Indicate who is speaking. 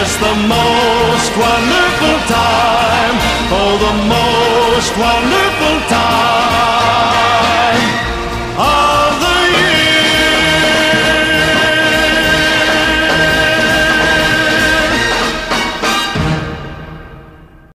Speaker 1: It's the most wonderful time. Oh, the most wonderful time.